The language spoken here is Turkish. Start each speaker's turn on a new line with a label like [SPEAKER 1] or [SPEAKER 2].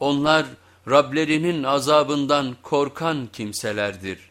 [SPEAKER 1] Onlar Rablerinin azabından korkan kimselerdir.